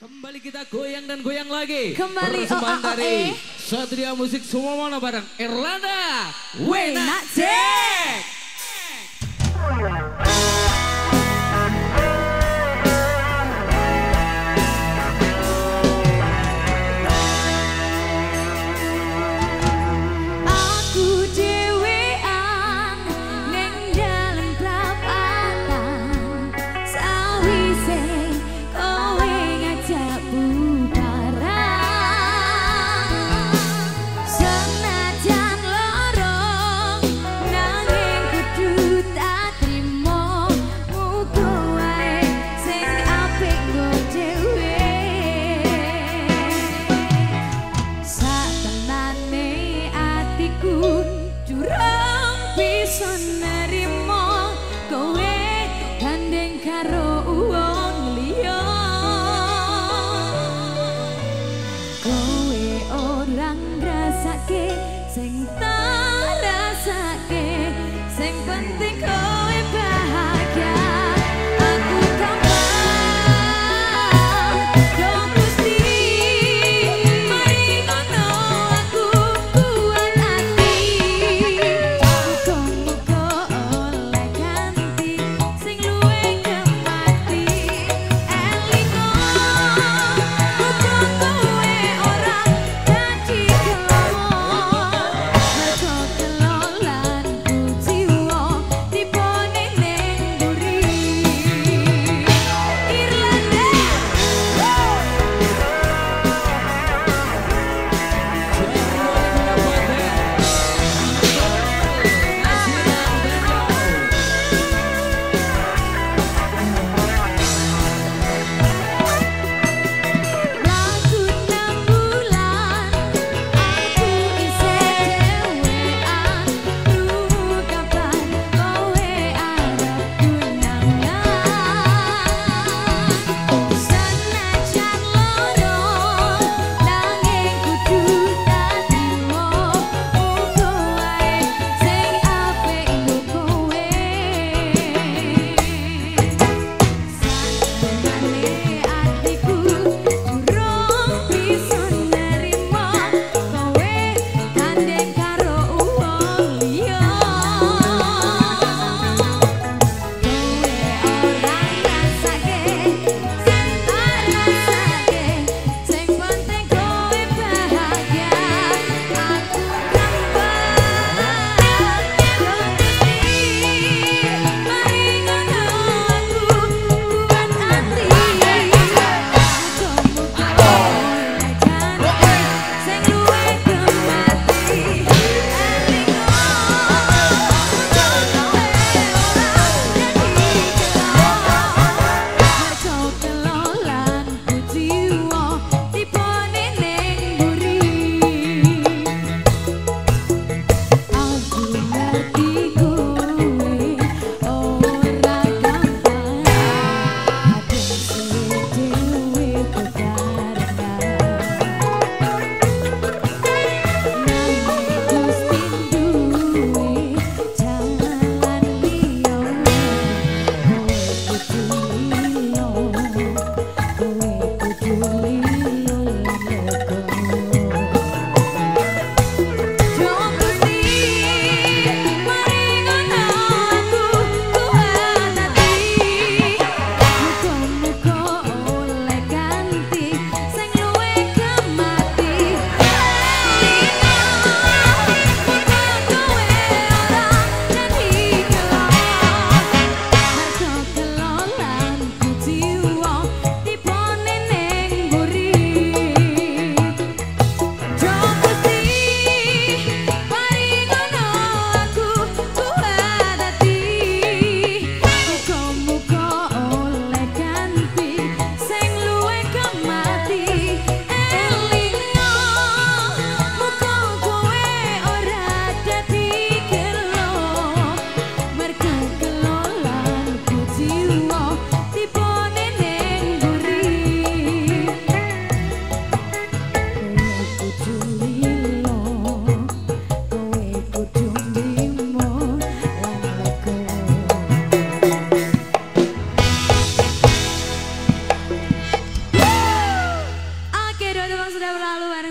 Kembali kita goyang dan goyang lagi. Kembali Persembahan oh, oh, oh, dari eh. Satria Musik semua mana bareng Erlanda Wenacek. sun.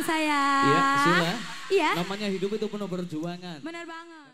Saya. Iya, Sila. Iya. Namanya hidup itu penuh perjuangan. Benar banget.